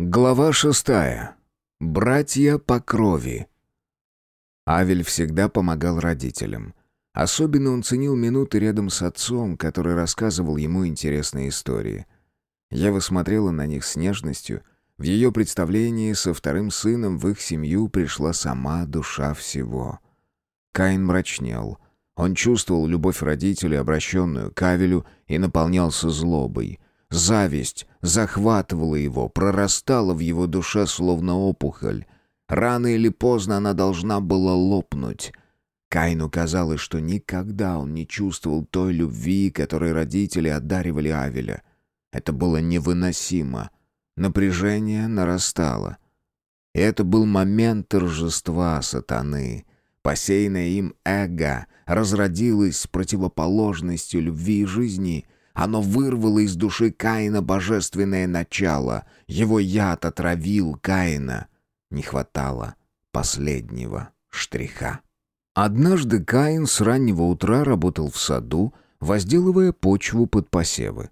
Глава шестая. Братья по крови. Авель всегда помогал родителям. Особенно он ценил минуты рядом с отцом, который рассказывал ему интересные истории. Ева смотрела на них с нежностью. В ее представлении со вторым сыном в их семью пришла сама душа всего. Каин мрачнел. Он чувствовал любовь родителей, обращенную к Авелю, и наполнялся злобой — Зависть захватывала его, прорастала в его душе словно опухоль. Рано или поздно она должна была лопнуть. Кайну казалось, что никогда он не чувствовал той любви, которой родители одаривали Авеля. Это было невыносимо. Напряжение нарастало. И это был момент торжества сатаны. Посеянное им эго разродилось противоположностью любви и жизни — оно вырвало из души Каина божественное начало. Его яд отравил Каина. Не хватало последнего штриха. Однажды Каин с раннего утра работал в саду, возделывая почву под посевы.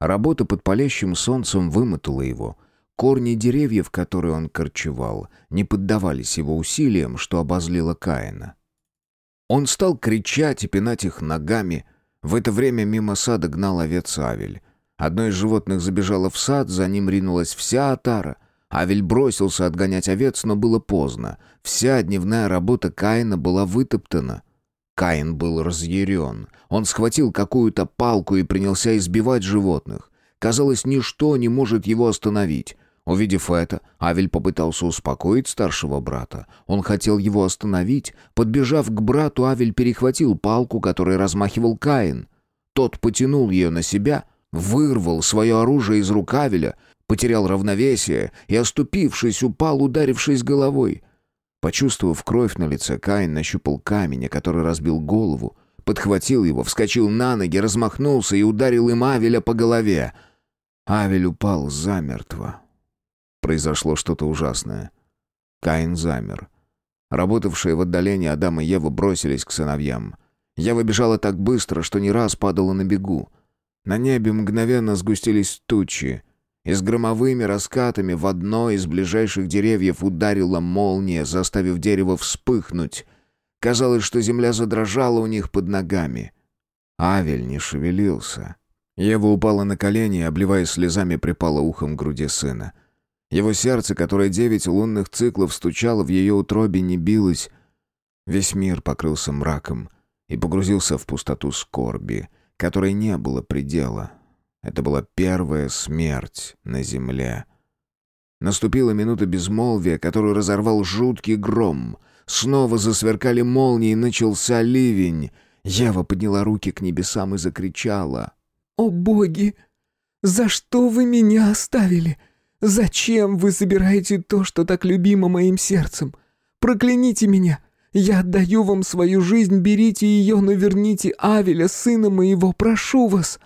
Работа под палящим солнцем вымотала его. Корни деревьев, которые он корчевал, не поддавались его усилиям, что обозлило Каина. Он стал кричать и пинать их ногами — в это время мимо сада гнал овец Авель. Одно из животных забежало в сад, за ним ринулась вся отара. Авель бросился отгонять овец, но было поздно. Вся дневная работа Каина была вытоптана. Каин был разъярен. Он схватил какую-то палку и принялся избивать животных. Казалось, ничто не может его остановить. Увидев это, Авель попытался успокоить старшего брата. Он хотел его остановить. Подбежав к брату, Авель перехватил палку, которой размахивал Каин. Тот потянул ее на себя, вырвал свое оружие из рук Авеля, потерял равновесие и, оступившись, упал, ударившись головой. Почувствовав кровь на лице, Каин нащупал камень, который разбил голову, подхватил его, вскочил на ноги, размахнулся и ударил им Авеля по голове. Авель упал замертво. Произошло что-то ужасное. Каин замер. Работавшие в отдалении Адам и Ева бросились к сыновьям. Ева бежала так быстро, что не раз падала на бегу. На небе мгновенно сгустились тучи. И с громовыми раскатами в одно из ближайших деревьев ударила молния, заставив дерево вспыхнуть. Казалось, что земля задрожала у них под ногами. Авель не шевелился. Ева упала на колени и, обливаясь слезами, припала ухом к груди сына. — его сердце, которое девять лунных циклов стучало в ее утробе, не билось. Весь мир покрылся мраком и погрузился в пустоту скорби, которой не было предела. Это была первая смерть на земле. Наступила минута безмолвия, которую разорвал жуткий гром. Снова засверкали молнии, начался ливень. Ева подняла руки к небесам и закричала. «О боги! За что вы меня оставили? Зачем вы забираете то, что так любимо моим сердцем? Прокляните меня! Я отдаю вам свою жизнь, берите ее, но верните Авеля, сына моего, прошу вас!»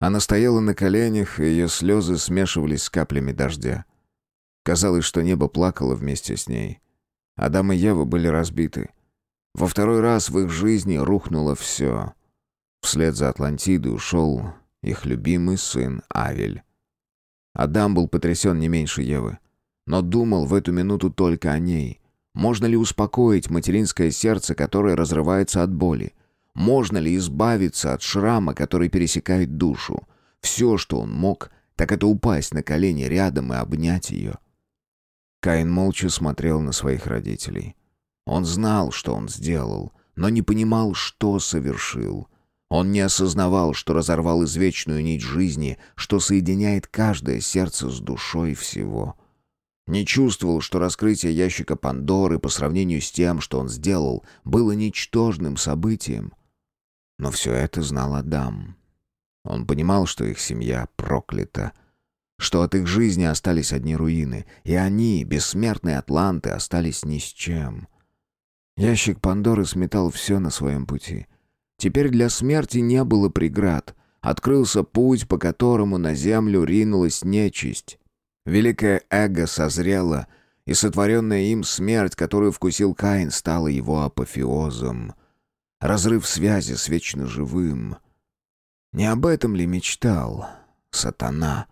Она стояла на коленях, и ее слезы смешивались с каплями дождя. Казалось, что небо плакало вместе с ней. Адам и Ева были разбиты. Во второй раз в их жизни рухнуло все. Вслед за Атлантидой ушел их любимый сын Авель. Адам был потрясен не меньше Евы. Но думал в эту минуту только о ней. Можно ли успокоить материнское сердце, которое разрывается от боли? Можно ли избавиться от шрама, который пересекает душу? Все, что он мог, так это упасть на колени рядом и обнять ее. Каин молча смотрел на своих родителей. Он знал, что он сделал, но не понимал, что совершил — он не осознавал, что разорвал извечную нить жизни, что соединяет каждое сердце с душой всего. Не чувствовал, что раскрытие ящика Пандоры по сравнению с тем, что он сделал, было ничтожным событием. Но все это знал Адам. Он понимал, что их семья проклята, что от их жизни остались одни руины, и они, бессмертные атланты, остались ни с чем. Ящик Пандоры сметал все на своем пути — Теперь для смерти не было преград. Открылся путь, по которому на землю ринулась нечисть. Великое эго созрело, и сотворенная им смерть, которую вкусил Каин, стала его апофеозом. Разрыв связи с вечно живым. Не об этом ли мечтал сатана?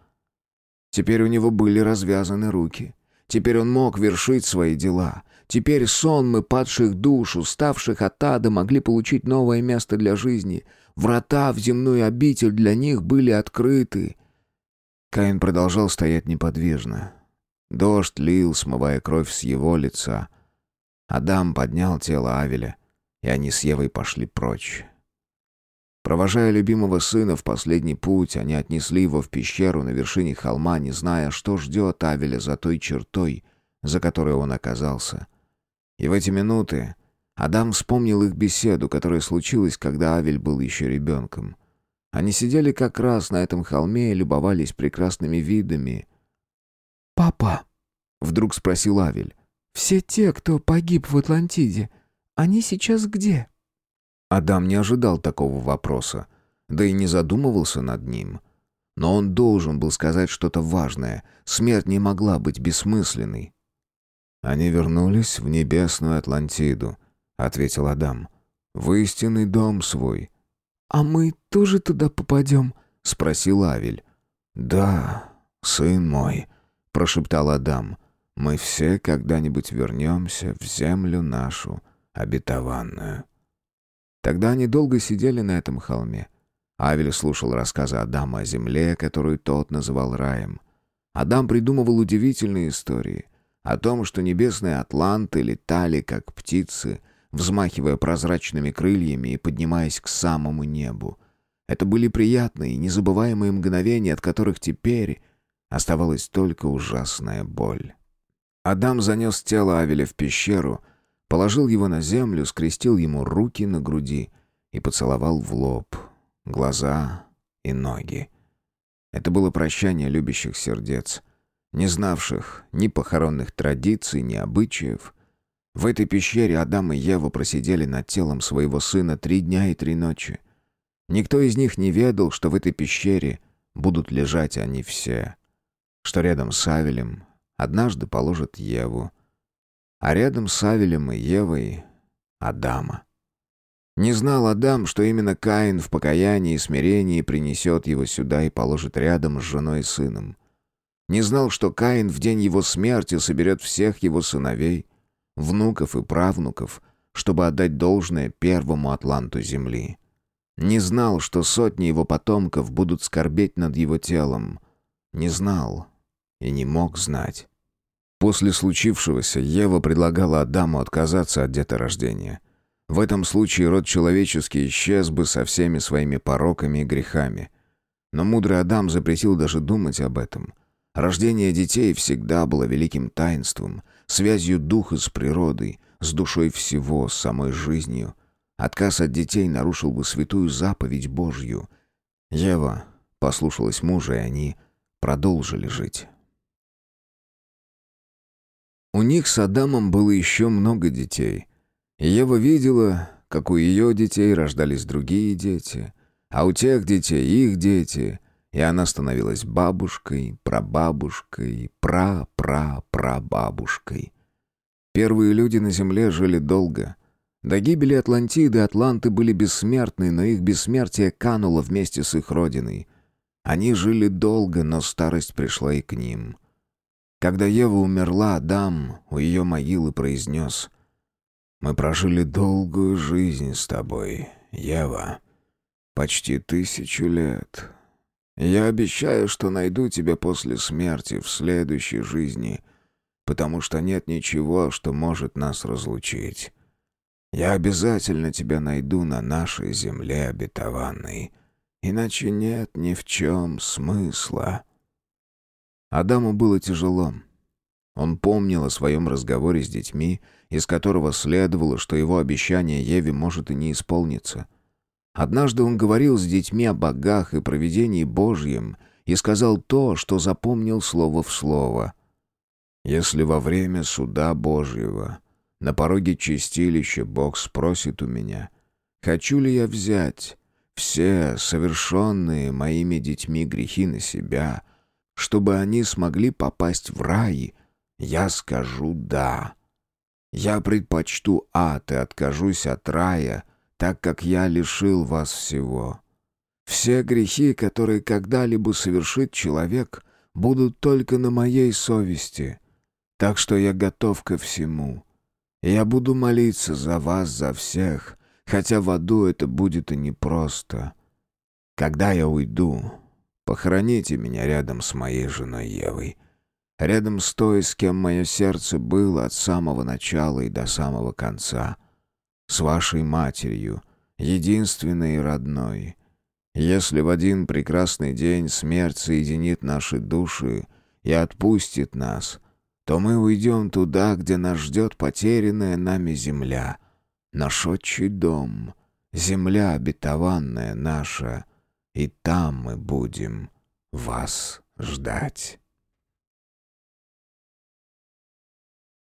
Теперь у него были развязаны руки. Теперь он мог вершить свои дела. Теперь сонмы падших душ, уставших от ада, могли получить новое место для жизни. Врата в земную обитель для них были открыты. Каин продолжал стоять неподвижно. Дождь лил, смывая кровь с его лица. Адам поднял тело Авеля, и они с Евой пошли прочь. Провожая любимого сына в последний путь, они отнесли его в пещеру на вершине холма, не зная, что ждет Авеля за той чертой, за которой он оказался. И в эти минуты Адам вспомнил их беседу, которая случилась, когда Авель был еще ребенком. Они сидели как раз на этом холме и любовались прекрасными видами. «Папа», — вдруг спросил Авель, — «все те, кто погиб в Атлантиде, они сейчас где?» Адам не ожидал такого вопроса, да и не задумывался над ним. Но он должен был сказать что-то важное. Смерть не могла быть бессмысленной. «Они вернулись в небесную Атлантиду», — ответил Адам. «В истинный дом свой». «А мы тоже туда попадем?» — спросил Авель. «Да, сын мой», — прошептал Адам. «Мы все когда-нибудь вернемся в землю нашу обетованную». Тогда они долго сидели на этом холме. Авель слушал рассказы Адама о земле, которую тот называл раем. Адам придумывал удивительные истории о том, что небесные атланты летали, как птицы, взмахивая прозрачными крыльями и поднимаясь к самому небу. Это были приятные, незабываемые мгновения, от которых теперь оставалась только ужасная боль. Адам занес тело Авеля в пещеру — Положил его на землю, скрестил ему руки на груди и поцеловал в лоб, глаза и ноги. Это было прощание любящих сердец, не знавших ни похоронных традиций, ни обычаев. В этой пещере Адам и Ева просидели над телом своего сына три дня и три ночи. Никто из них не ведал, что в этой пещере будут лежать они все, что рядом с Авелем однажды положат Еву, а рядом с Авелем и Евой — Адама. Не знал Адам, что именно Каин в покаянии и смирении принесет его сюда и положит рядом с женой и сыном. Не знал, что Каин в день его смерти соберет всех его сыновей, внуков и правнуков, чтобы отдать должное первому атланту земли. Не знал, что сотни его потомков будут скорбеть над его телом. Не знал и не мог знать. После случившегося Ева предлагала Адаму отказаться от деторождения. В этом случае род человеческий исчез бы со всеми своими пороками и грехами. Но мудрый Адам запретил даже думать об этом. Рождение детей всегда было великим таинством, связью духа с природой, с душой всего, с самой жизнью. Отказ от детей нарушил бы святую заповедь Божью. Ева послушалась мужа, и они продолжили жить. У них с Адамом было еще много детей. Ева видела, как у ее детей рождались другие дети, а у тех детей их дети, и она становилась бабушкой, прабабушкой, пра-пра-прабабушкой. Первые люди на Земле жили долго. До гибели Атлантиды атланты были бессмертны, но их бессмертие кануло вместе с их родиной. Они жили долго, но старость пришла и к ним — когда Ева умерла, Адам у ее могилы произнес «Мы прожили долгую жизнь с тобой, Ева, почти тысячу лет. Я обещаю, что найду тебя после смерти в следующей жизни, потому что нет ничего, что может нас разлучить. Я обязательно тебя найду на нашей земле обетованной, иначе нет ни в чем смысла». Адаму было тяжело. Он помнил о своем разговоре с детьми, из которого следовало, что его обещание Еве может и не исполниться. Однажды он говорил с детьми о богах и провидении Божьем и сказал то, что запомнил слово в слово. «Если во время суда Божьего на пороге чистилища Бог спросит у меня, хочу ли я взять все совершенные моими детьми грехи на себя — чтобы они смогли попасть в рай, я скажу «да». Я предпочту ад и откажусь от рая, так как я лишил вас всего. Все грехи, которые когда-либо совершит человек, будут только на моей совести. Так что я готов ко всему. Я буду молиться за вас, за всех, хотя в аду это будет и непросто. Когда я уйду, похороните меня рядом с моей женой Евой. Рядом с той, с кем мое сердце было от самого начала и до самого конца. С вашей матерью, единственной и родной. Если в один прекрасный день смерть соединит наши души и отпустит нас, то мы уйдем туда, где нас ждет потерянная нами земля, наш отчий дом, земля обетованная наша, и там мы будем вас ждать».